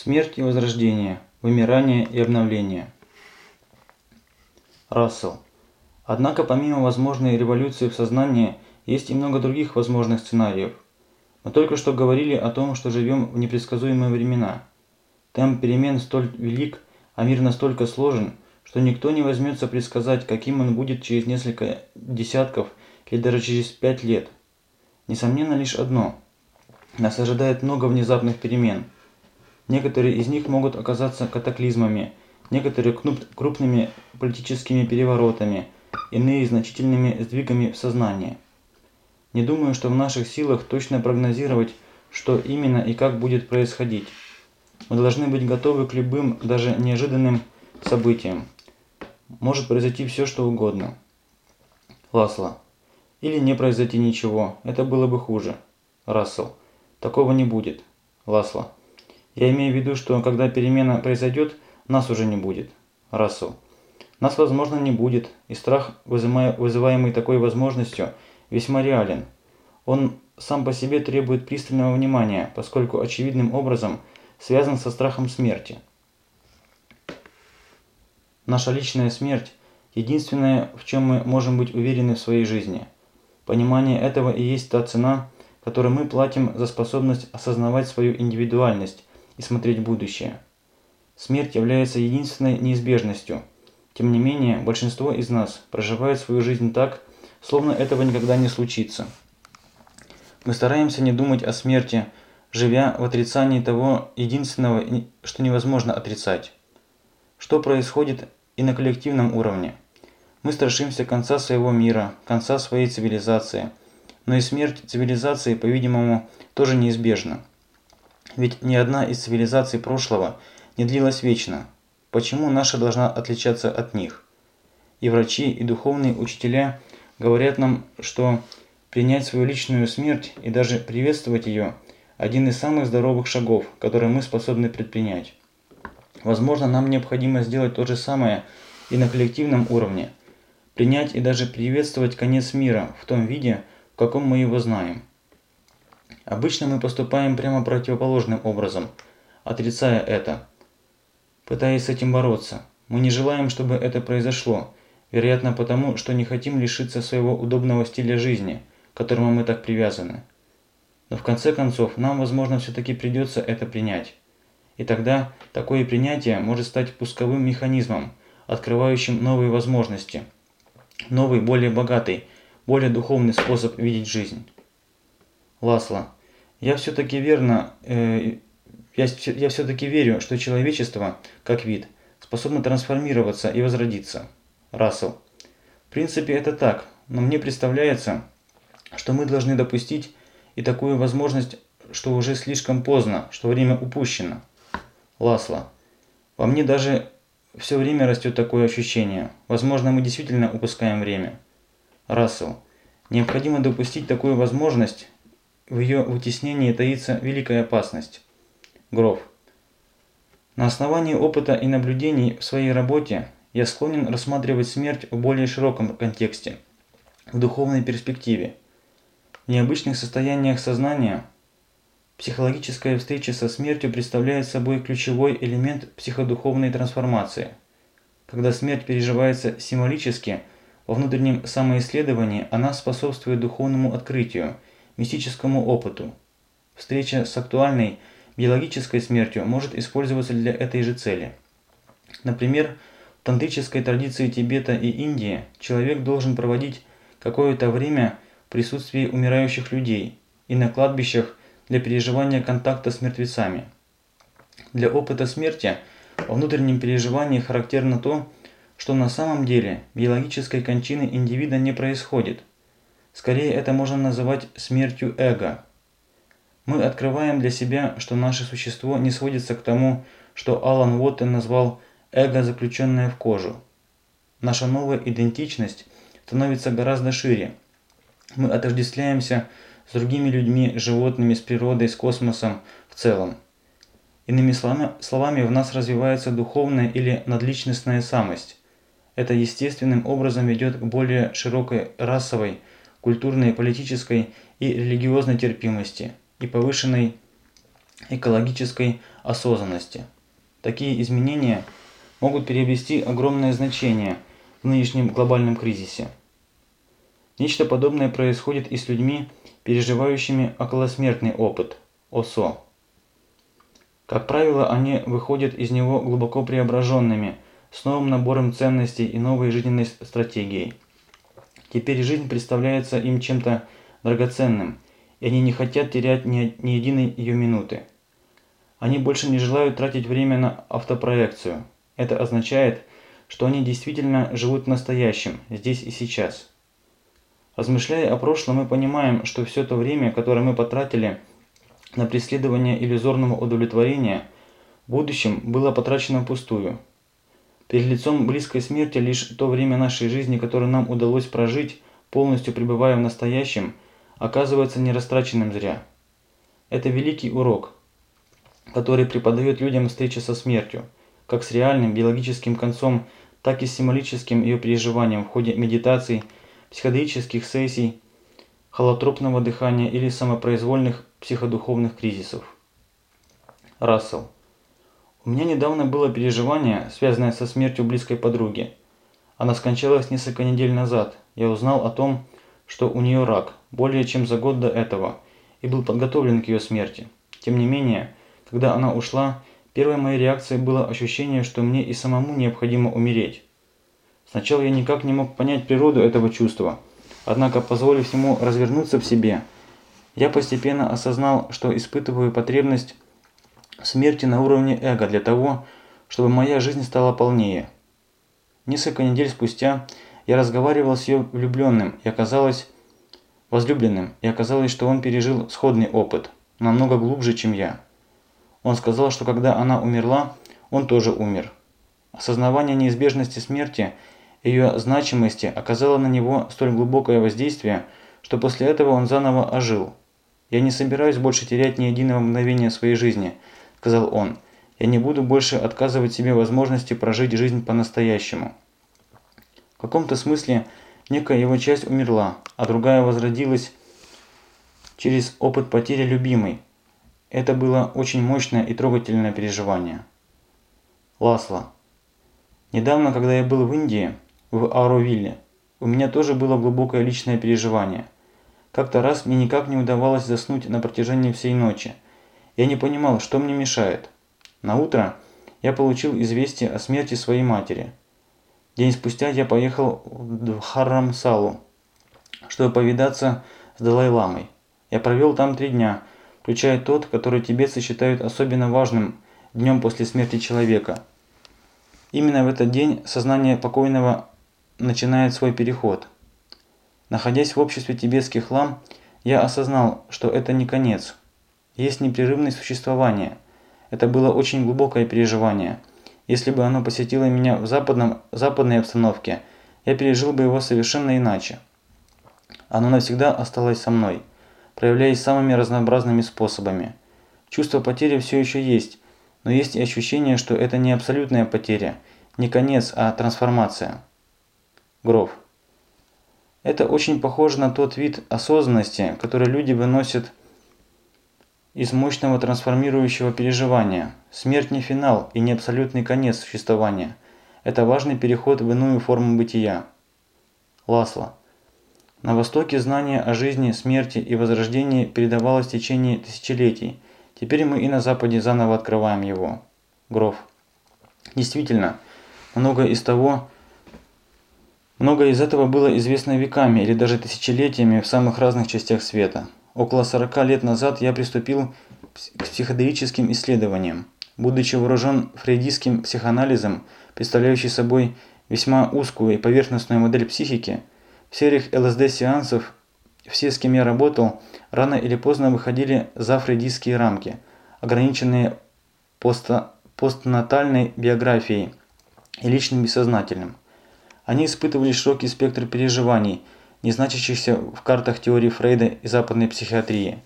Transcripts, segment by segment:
Смерть и возрождение, вымирание и обновление. Рассел. Однако помимо возможной революции в сознании, есть и много других возможных сценариев. Мы только что говорили о том, что живем в непредсказуемые времена. Темп перемен столь велик, а мир настолько сложен, что никто не возьмется предсказать, каким он будет через несколько десятков или даже через пять лет. Несомненно лишь одно. Нас ожидает много внезапных перемен – Некоторые из них могут оказаться катаклизмами, некоторые крупными политическими переворотами, иные значительными сдвигами в сознании. Не думаю, что в наших силах точно прогнозировать, что именно и как будет происходить. Мы должны быть готовы к любым, даже неожиданным событиям. Может произойти все, что угодно. Ласло. Или не произойти ничего, это было бы хуже. Рассел. Такого не будет. Ласло. Я имею в виду, что когда перемена произойдет, нас уже не будет. Рассел. Нас, возможно, не будет, и страх, вызываемый такой возможностью, весьма реален. Он сам по себе требует пристального внимания, поскольку очевидным образом связан со страхом смерти. Наша личная смерть – единственное, в чем мы можем быть уверены в своей жизни. Понимание этого и есть та цена, которую мы платим за способность осознавать свою индивидуальность и смотреть будущее. Смерть является единственной неизбежностью. Тем не менее, большинство из нас проживает свою жизнь так, словно этого никогда не случится. Мы стараемся не думать о смерти, живя в отрицании того единственного, что невозможно отрицать. Что происходит и на коллективном уровне? Мы страшимся конца своего мира, конца своей цивилизации. Но и смерть цивилизации, по-видимому, тоже неизбежна. Ведь ни одна из цивилизаций прошлого не длилась вечно. Почему наша должна отличаться от них? И врачи, и духовные учителя говорят нам, что принять свою личную смерть и даже приветствовать ее – один из самых здоровых шагов, которые мы способны предпринять. Возможно, нам необходимо сделать то же самое и на коллективном уровне. Принять и даже приветствовать конец мира в том виде, в каком мы его знаем. Обычно мы поступаем прямо противоположным образом, отрицая это, пытаясь с этим бороться. Мы не желаем, чтобы это произошло, вероятно потому, что не хотим лишиться своего удобного стиля жизни, к которому мы так привязаны. Но в конце концов, нам, возможно, все-таки придется это принять. И тогда такое принятие может стать пусковым механизмом, открывающим новые возможности, новый, более богатый, более духовный способ видеть жизнь. Ласло. Я все-таки верно, э, я, я все-таки верю, что человечество, как вид, способно трансформироваться и возродиться. Рассел. В принципе, это так, но мне представляется, что мы должны допустить и такую возможность, что уже слишком поздно, что время упущено. Ласло. Во мне даже все время растет такое ощущение. Возможно, мы действительно упускаем время. Рассел. Необходимо допустить такую возможность в ее вытеснении таится великая опасность. Гров. На основании опыта и наблюдений в своей работе я склонен рассматривать смерть в более широком контексте, в духовной перспективе. В необычных состояниях сознания психологическая встреча со смертью представляет собой ключевой элемент психодуховной трансформации. Когда смерть переживается символически, во внутреннем самоисследовании она способствует духовному открытию – мистическому опыту. Встреча с актуальной биологической смертью может использоваться для этой же цели. Например, в тантрической традиции Тибета и Индии человек должен проводить какое-то время в присутствии умирающих людей и на кладбищах для переживания контакта с мертвецами. Для опыта смерти во внутреннем переживании характерно то, что на самом деле биологической кончины индивида не происходит, Скорее это можно называть смертью эго. Мы открываем для себя, что наше существо не сводится к тому, что Алан Уоттен назвал эго, заключенное в кожу. Наша новая идентичность становится гораздо шире. Мы отождествляемся с другими людьми, животными, с природой, с космосом в целом. Иными словами, в нас развивается духовная или надличностная самость. Это естественным образом ведет к более широкой расовой, культурной, политической и религиозной терпимости и повышенной экологической осознанности. Такие изменения могут приобрести огромное значение в нынешнем глобальном кризисе. Нечто подобное происходит и с людьми, переживающими околосмертный опыт – ОСО. Как правило, они выходят из него глубоко преображенными, с новым набором ценностей и новой жизненной стратегией. Теперь жизнь представляется им чем-то драгоценным, и они не хотят терять ни, ни единой ее минуты. Они больше не желают тратить время на автопроекцию. Это означает, что они действительно живут в настоящем, здесь и сейчас. Размышляя о прошлом, мы понимаем, что все то время, которое мы потратили на преследование иллюзорного удовлетворения, в будущем было потрачено впустую. Перед лицом близкой смерти лишь то время нашей жизни, которое нам удалось прожить, полностью пребывая в настоящем, оказывается нерастраченным зря. Это великий урок, который преподает людям встреча со смертью, как с реальным биологическим концом, так и с символическим ее переживанием в ходе медитаций, психоделических сессий, холотропного дыхания или самопроизвольных психодуховных кризисов. Рассел. У меня недавно было переживание, связанное со смертью близкой подруги. Она скончалась несколько недель назад. Я узнал о том, что у нее рак, более чем за год до этого, и был подготовлен к ее смерти. Тем не менее, когда она ушла, первой моей реакцией было ощущение, что мне и самому необходимо умереть. Сначала я никак не мог понять природу этого чувства, однако, позволив ему развернуться в себе, я постепенно осознал, что испытываю потребность смерти на уровне эго для того, чтобы моя жизнь стала полнее. Несколько недель спустя я разговаривал с ее влюбленным и оказалось возлюбленным, и оказалось, что он пережил сходный опыт, намного глубже, чем я. Он сказал, что когда она умерла, он тоже умер. Осознавание неизбежности смерти и ее значимости оказало на него столь глубокое воздействие, что после этого он заново ожил. «Я не собираюсь больше терять ни единого мгновения своей жизни», – сказал он. «Я не буду больше отказывать себе возможности прожить жизнь по-настоящему». В каком-то смысле некая его часть умерла, а другая возродилась через опыт потери любимой. Это было очень мощное и трогательное переживание. Ласло. Недавно, когда я был в Индии, в Ауровилле, у меня тоже было глубокое личное переживание. Как-то раз мне никак не удавалось заснуть на протяжении всей ночи – я не понимал, что мне мешает. На утро я получил известие о смерти своей матери. День спустя я поехал в Харрамсалу, чтобы повидаться с Далай-ламой. Я провел там три дня, включая тот, который тибетцы считают особенно важным днем после смерти человека. Именно в этот день сознание покойного начинает свой переход. Находясь в обществе тибетских лам, я осознал, что это не конец – есть непрерывность существования. Это было очень глубокое переживание. Если бы оно посетило меня в западном, западной обстановке, я пережил бы его совершенно иначе. Оно навсегда осталось со мной, проявляясь самыми разнообразными способами. Чувство потери все еще есть, но есть и ощущение, что это не абсолютная потеря, не конец, а трансформация. Гров. Это очень похоже на тот вид осознанности, который люди выносят из мощного трансформирующего переживания. Смерть не финал и не абсолютный конец существования. Это важный переход в иную форму бытия. Ласло. На Востоке знание о жизни, смерти и возрождении передавалось в течение тысячелетий. Теперь мы и на Западе заново открываем его. Гров. Действительно, многое из того, многое из этого было известно веками или даже тысячелетиями в самых разных частях света. Около 40 лет назад я приступил к психоделическим исследованиям. Будучи вооружен фрейдистским психоанализом, представляющий собой весьма узкую и поверхностную модель психики, в сериях ЛСД-сеансов все, с кем я работал, рано или поздно выходили за фрейдистские рамки, ограниченные поста постнатальной биографией и личным бессознательным. Они испытывали широкий спектр переживаний – не значащихся в картах теории Фрейда и западной психиатрии.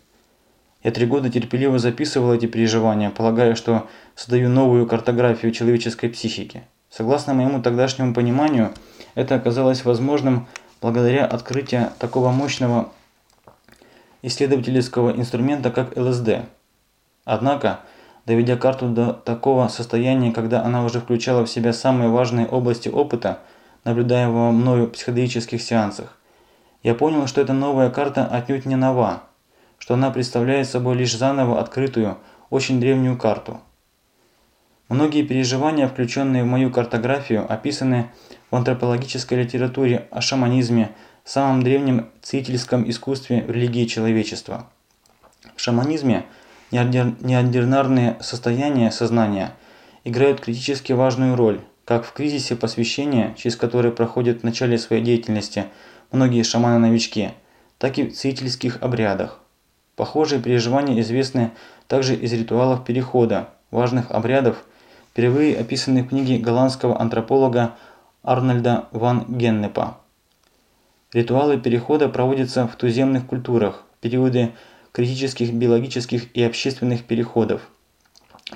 Я три года терпеливо записывал эти переживания, полагая, что создаю новую картографию человеческой психики. Согласно моему тогдашнему пониманию, это оказалось возможным благодаря открытию такого мощного исследовательского инструмента, как ЛСД. Однако, доведя карту до такого состояния, когда она уже включала в себя самые важные области опыта, наблюдаемого мною в психоделических сеансах, я понял, что эта новая карта отнюдь не нова, что она представляет собой лишь заново открытую, очень древнюю карту. Многие переживания, включенные в мою картографию, описаны в антропологической литературе о шаманизме, самом древнем целительском искусстве в религии человечества. В шаманизме неординарные состояния сознания играют критически важную роль, как в кризисе посвящения, через который проходят в начале своей деятельности многие шаманы-новички, так и в целительских обрядах. Похожие переживания известны также из ритуалов перехода, важных обрядов, впервые описанных в книге голландского антрополога Арнольда ван Геннепа. Ритуалы перехода проводятся в туземных культурах в периоды критических биологических и общественных переходов,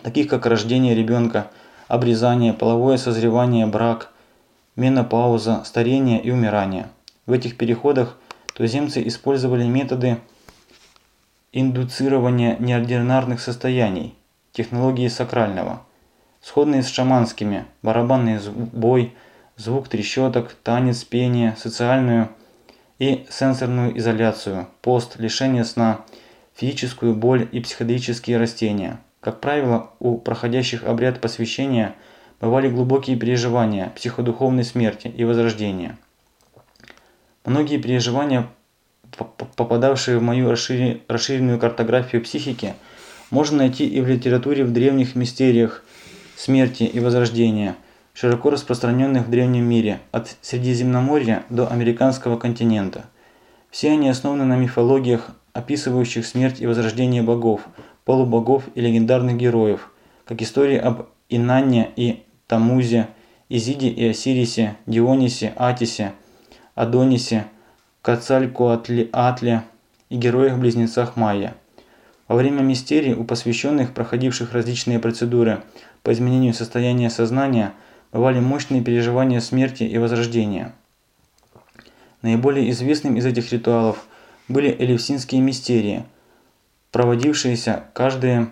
таких как рождение ребенка, обрезание, половое созревание, брак, менопауза, старение и умирание. В этих переходах туземцы использовали методы индуцирования неординарных состояний, технологии сакрального, сходные с шаманскими, барабанный бой, звук трещоток, танец, пение, социальную – и сенсорную изоляцию, пост, лишение сна, физическую боль и психоделические растения. Как правило, у проходящих обряд посвящения бывали глубокие переживания психодуховной смерти и возрождения. Многие переживания, попадавшие в мою расширенную картографию психики, можно найти и в литературе в древних мистериях смерти и возрождения – широко распространенных в древнем мире, от Средиземноморья до американского континента. Все они основаны на мифологиях, описывающих смерть и возрождение богов, полубогов и легендарных героев, как истории об Инанне и Тамузе, Изиде и Осирисе, Дионисе, Атисе, Адонисе, Кацалькоатле и героях-близнецах Майя. Во время мистерий у посвященных, проходивших различные процедуры по изменению состояния сознания – бывали мощные переживания смерти и возрождения. Наиболее известным из этих ритуалов были элевсинские мистерии, проводившиеся каждые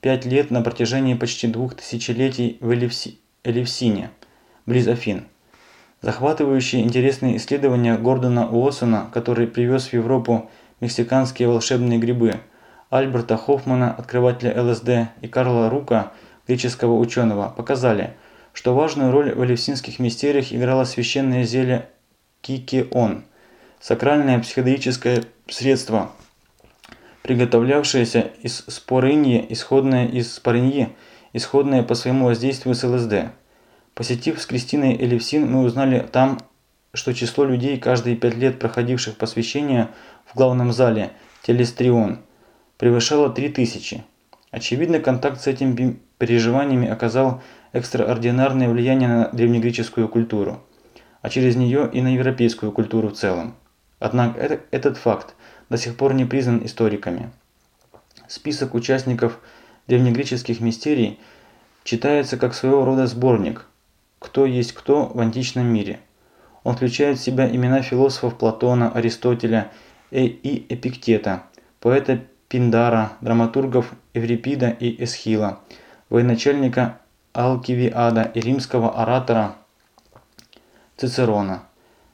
пять лет на протяжении почти двух тысячелетий в Элевси... Элевсине, близ Афин. Захватывающие интересные исследования Гордона Уоссона, который привез в Европу мексиканские волшебные грибы, Альберта Хоффмана, открывателя ЛСД, и Карла Рука, греческого ученого, показали, что важную роль в элевсинских мистериях играло священное зелье кикеон, сакральное психоделическое средство, приготовлявшееся из спорыньи, исходное из спорыньи, исходное по своему воздействию с ЛСД. Посетив с Кристиной Элевсин, мы узнали там, что число людей, каждые пять лет проходивших посвящение в главном зале Телестрион, превышало 3000. Очевидно, контакт с этими переживаниями оказал экстраординарное влияние на древнегреческую культуру, а через нее и на европейскую культуру в целом. Однако это, этот факт до сих пор не признан историками. Список участников древнегреческих мистерий читается как своего рода сборник «Кто есть кто в античном мире». Он включает в себя имена философов Платона, Аристотеля и Эпиктета, поэта Пиндара, драматургов Эврипида и Эсхила, военачальника Алкивиада и римского оратора Цицерона.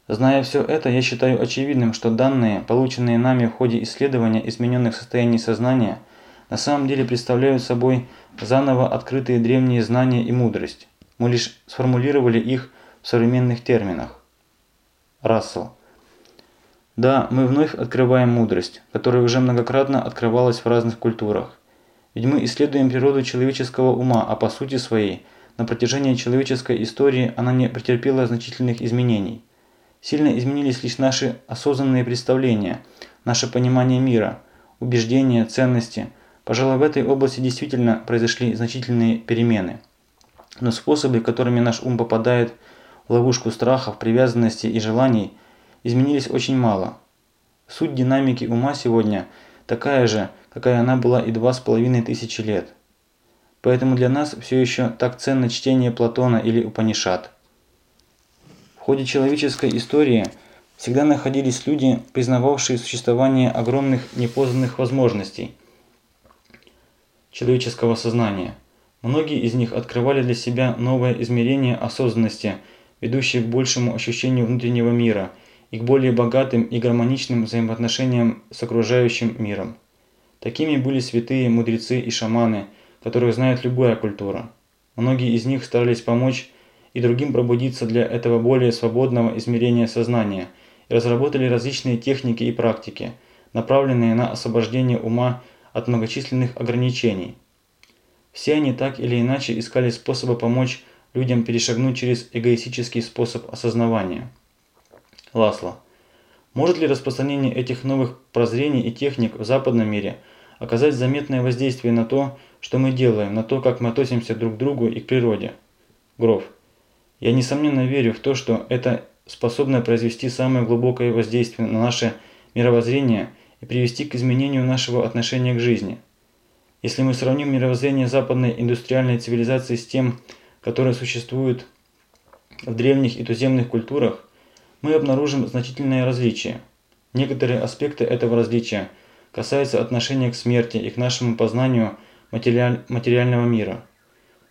Зная все это, я считаю очевидным, что данные, полученные нами в ходе исследования измененных состояний сознания, на самом деле представляют собой заново открытые древние знания и мудрость. Мы лишь сформулировали их в современных терминах. Рассел. Да, мы вновь открываем мудрость, которая уже многократно открывалась в разных культурах. Ведь мы исследуем природу человеческого ума, а по сути своей, на протяжении человеческой истории она не претерпела значительных изменений. Сильно изменились лишь наши осознанные представления, наше понимание мира, убеждения, ценности. Пожалуй, в этой области действительно произошли значительные перемены. Но способы, которыми наш ум попадает в ловушку страхов, привязанности и желаний, изменились очень мало. Суть динамики ума сегодня такая же, какая она была и два с половиной тысячи лет. Поэтому для нас все еще так ценно чтение Платона или Упанишат. В ходе человеческой истории всегда находились люди, признававшие существование огромных непознанных возможностей. человеческого сознания. Многие из них открывали для себя новое измерение осознанности, ведущее к большему ощущению внутреннего мира и к более богатым и гармоничным взаимоотношениям с окружающим миром. Такими были святые, мудрецы и шаманы, которых знает любая культура. Многие из них старались помочь и другим пробудиться для этого более свободного измерения сознания и разработали различные техники и практики, направленные на освобождение ума от многочисленных ограничений. Все они так или иначе искали способы помочь людям перешагнуть через эгоистический способ осознавания. Ласло. Может ли распространение этих новых прозрений и техник в западном мире оказать заметное воздействие на то, что мы делаем, на то, как мы относимся друг к другу и к природе? Гров. Я несомненно верю в то, что это способно произвести самое глубокое воздействие на наше мировоззрение и привести к изменению нашего отношения к жизни. Если мы сравним мировоззрение западной индустриальной цивилизации с тем, которое существует в древних и туземных культурах, мы обнаружим значительное различие. Некоторые аспекты этого различия касаются отношения к смерти и к нашему познанию материального мира.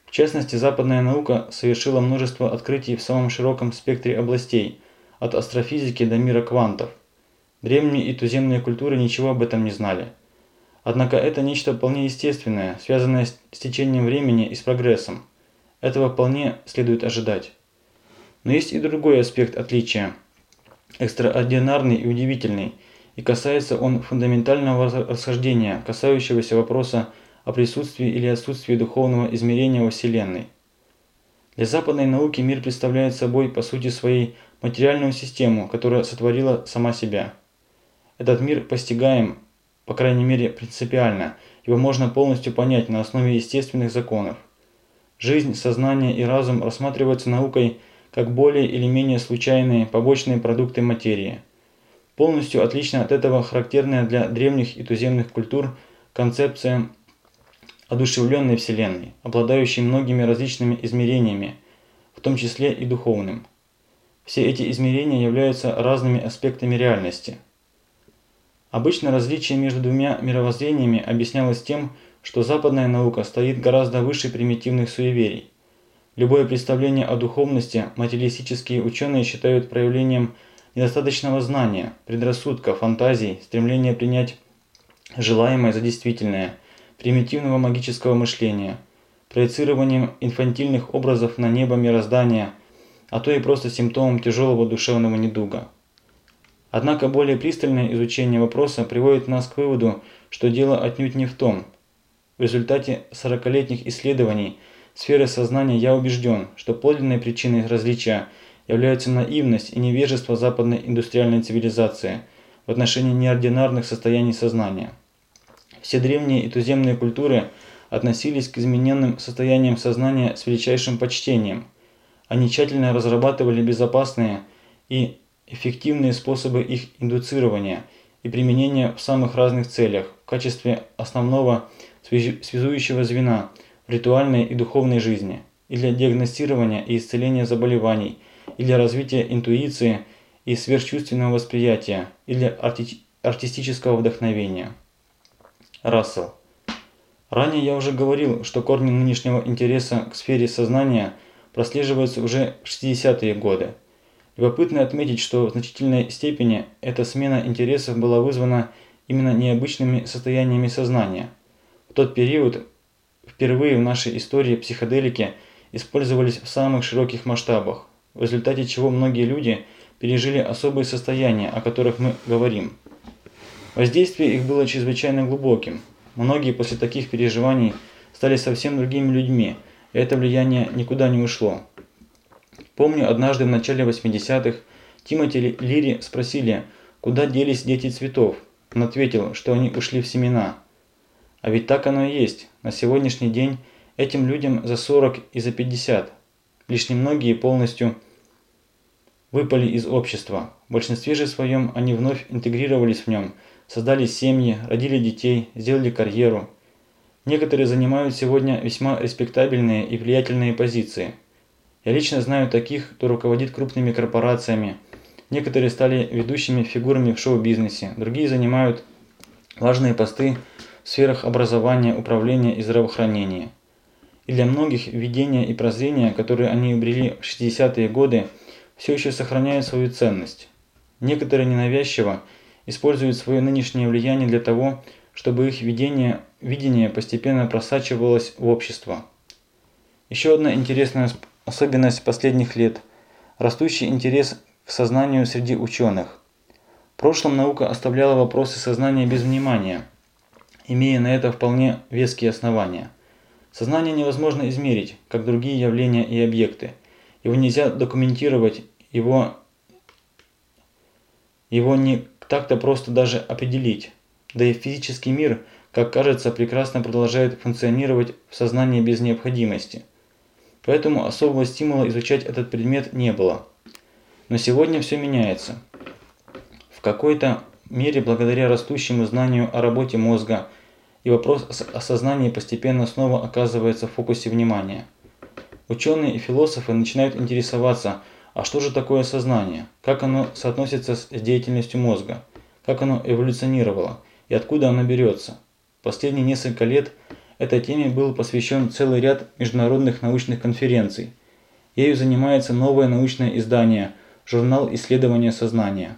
В частности, западная наука совершила множество открытий в самом широком спектре областей, от астрофизики до мира квантов. Древние и туземные культуры ничего об этом не знали. Однако это нечто вполне естественное, связанное с течением времени и с прогрессом. Этого вполне следует ожидать. Но есть и другой аспект отличия, экстраординарный и удивительный, и касается он фундаментального расхождения, касающегося вопроса о присутствии или отсутствии духовного измерения во Вселенной. Для западной науки мир представляет собой по сути своей материальную систему, которая сотворила сама себя. Этот мир постигаем, по крайней мере принципиально, его можно полностью понять на основе естественных законов. Жизнь, сознание и разум рассматриваются наукой как более или менее случайные побочные продукты материи. Полностью отлично от этого характерная для древних и туземных культур концепция одушевленной Вселенной, обладающей многими различными измерениями, в том числе и духовным. Все эти измерения являются разными аспектами реальности. Обычно различие между двумя мировоззрениями объяснялось тем, что западная наука стоит гораздо выше примитивных суеверий. Любое представление о духовности материалистические ученые считают проявлением недостаточного знания, предрассудка, фантазий, стремления принять желаемое за действительное – примитивного магического мышления, проецированием инфантильных образов на небо мироздания, а то и просто симптомом тяжелого душевного недуга. Однако более пристальное изучение вопроса приводит нас к выводу, что дело отнюдь не в том. В результате 40-летних исследований сферы сознания я убежден, что подлинной причиной различия являются наивность и невежество западной индустриальной цивилизации в отношении неординарных состояний сознания. Все древние и туземные культуры относились к измененным состояниям сознания с величайшим почтением. Они тщательно разрабатывали безопасные и эффективные способы их индуцирования и применения в самых разных целях в качестве основного связующего звена в ритуальной и духовной жизни, и для диагностирования и исцеления заболеваний, и для развития интуиции и сверхчувственного восприятия, и для арти артистического вдохновения. Рассел. Ранее я уже говорил, что корни нынешнего интереса к сфере сознания прослеживаются уже в 60-е годы. Любопытно отметить, что в значительной степени эта смена интересов была вызвана именно необычными состояниями сознания. В тот период впервые в нашей истории психоделики использовались в самых широких масштабах, в результате чего многие люди пережили особые состояния, о которых мы говорим. Воздействие их было чрезвычайно глубоким. Многие после таких переживаний стали совсем другими людьми, и это влияние никуда не ушло. Помню, однажды в начале 80-х Тимоти Лири спросили, куда делись дети цветов. Он ответил, что они ушли в семена. А ведь так оно и есть. На сегодняшний день этим людям за 40 и за 50. Лишь немногие полностью выпали из общества. В большинстве же своем они вновь интегрировались в нем – создали семьи, родили детей, сделали карьеру. Некоторые занимают сегодня весьма респектабельные и влиятельные позиции. Я лично знаю таких, кто руководит крупными корпорациями. Некоторые стали ведущими фигурами в шоу-бизнесе, другие занимают важные посты в сферах образования, управления и здравоохранения. И для многих видения и прозрения, которые они обрели в 60-е годы, все еще сохраняют свою ценность. Некоторые ненавязчиво используют свое нынешнее влияние для того, чтобы их видение, видение постепенно просачивалось в общество. Еще одна интересная особенность последних лет – растущий интерес к сознанию среди ученых. В прошлом наука оставляла вопросы сознания без внимания, имея на это вполне веские основания. Сознание невозможно измерить, как другие явления и объекты. Его нельзя документировать, его, его не так-то просто даже определить. Да и физический мир, как кажется, прекрасно продолжает функционировать в сознании без необходимости. Поэтому особого стимула изучать этот предмет не было. Но сегодня все меняется. В какой-то мере благодаря растущему знанию о работе мозга и вопрос о сознании постепенно снова оказывается в фокусе внимания. Ученые и философы начинают интересоваться, а что же такое сознание, как оно соотносится с деятельностью мозга, как оно эволюционировало и откуда оно берется. Последние несколько лет этой теме был посвящен целый ряд международных научных конференций. Ею занимается новое научное издание – журнал исследования сознания.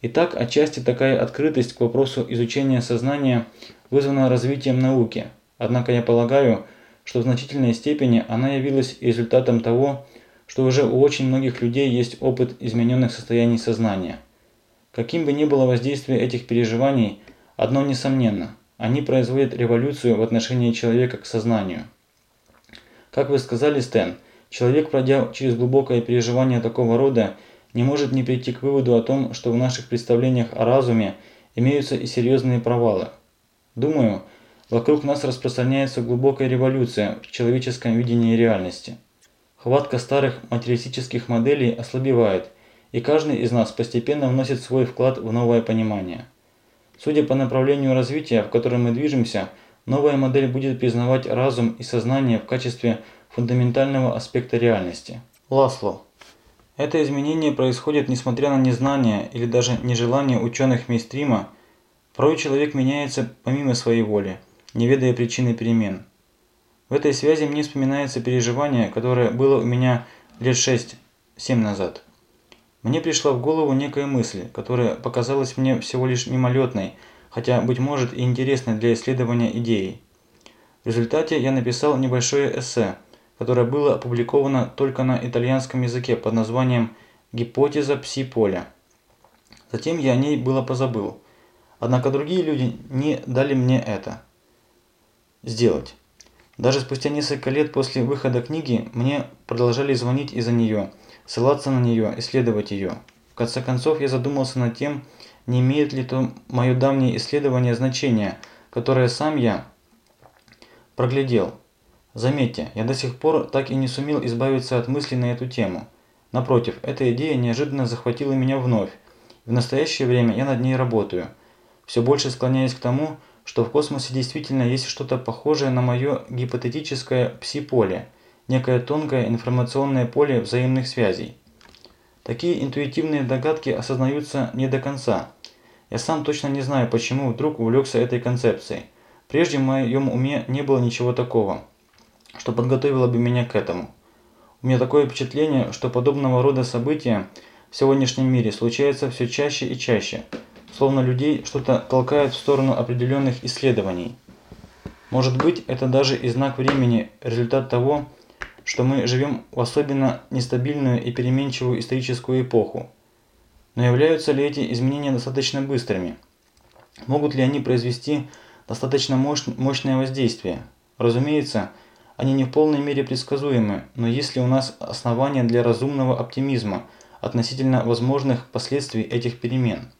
Итак, отчасти такая открытость к вопросу изучения сознания вызвана развитием науки, однако я полагаю, что в значительной степени она явилась результатом того, что уже у очень многих людей есть опыт измененных состояний сознания. Каким бы ни было воздействие этих переживаний, одно несомненно – они производят революцию в отношении человека к сознанию. Как вы сказали, Стэн – Человек, пройдя через глубокое переживание такого рода, не может не прийти к выводу о том, что в наших представлениях о разуме имеются и серьезные провалы. Думаю, вокруг нас распространяется глубокая революция в человеческом видении реальности. Хватка старых материалистических моделей ослабевает, и каждый из нас постепенно вносит свой вклад в новое понимание. Судя по направлению развития, в котором мы движемся, новая модель будет признавать разум и сознание в качестве фундаментального аспекта реальности. Ласло. Это изменение происходит несмотря на незнание или даже нежелание ученых мейстрима. Порой человек меняется помимо своей воли, не ведая причины перемен. В этой связи мне вспоминается переживание, которое было у меня лет 6-7 назад. Мне пришла в голову некая мысль, которая показалась мне всего лишь мимолетной, хотя, быть может, и интересной для исследования идеи. В результате я написал небольшое эссе – которое было опубликовано только на итальянском языке под названием «Гипотеза пси-поля». Затем я о ней было позабыл. Однако другие люди не дали мне это сделать. Даже спустя несколько лет после выхода книги мне продолжали звонить из-за нее, ссылаться на нее, исследовать ее. В конце концов я задумался над тем, не имеет ли то мое давнее исследование значения, которое сам я проглядел. Заметьте, я до сих пор так и не сумел избавиться от мыслей на эту тему. Напротив, эта идея неожиданно захватила меня вновь. В настоящее время я над ней работаю. Все больше склоняясь к тому, что в космосе действительно есть что-то похожее на мое гипотетическое пси-поле, некое тонкое информационное поле взаимных связей. Такие интуитивные догадки осознаются не до конца. Я сам точно не знаю, почему вдруг увлекся этой концепцией. Прежде в моем уме не было ничего такого что подготовило бы меня к этому. У меня такое впечатление, что подобного рода события в сегодняшнем мире случаются все чаще и чаще, словно людей что-то толкает в сторону определенных исследований. Может быть, это даже и знак времени, результат того, что мы живем в особенно нестабильную и переменчивую историческую эпоху. Но являются ли эти изменения достаточно быстрыми? Могут ли они произвести достаточно мощное воздействие? Разумеется, они не в полной мере предсказуемы, но есть ли у нас основания для разумного оптимизма относительно возможных последствий этих перемен?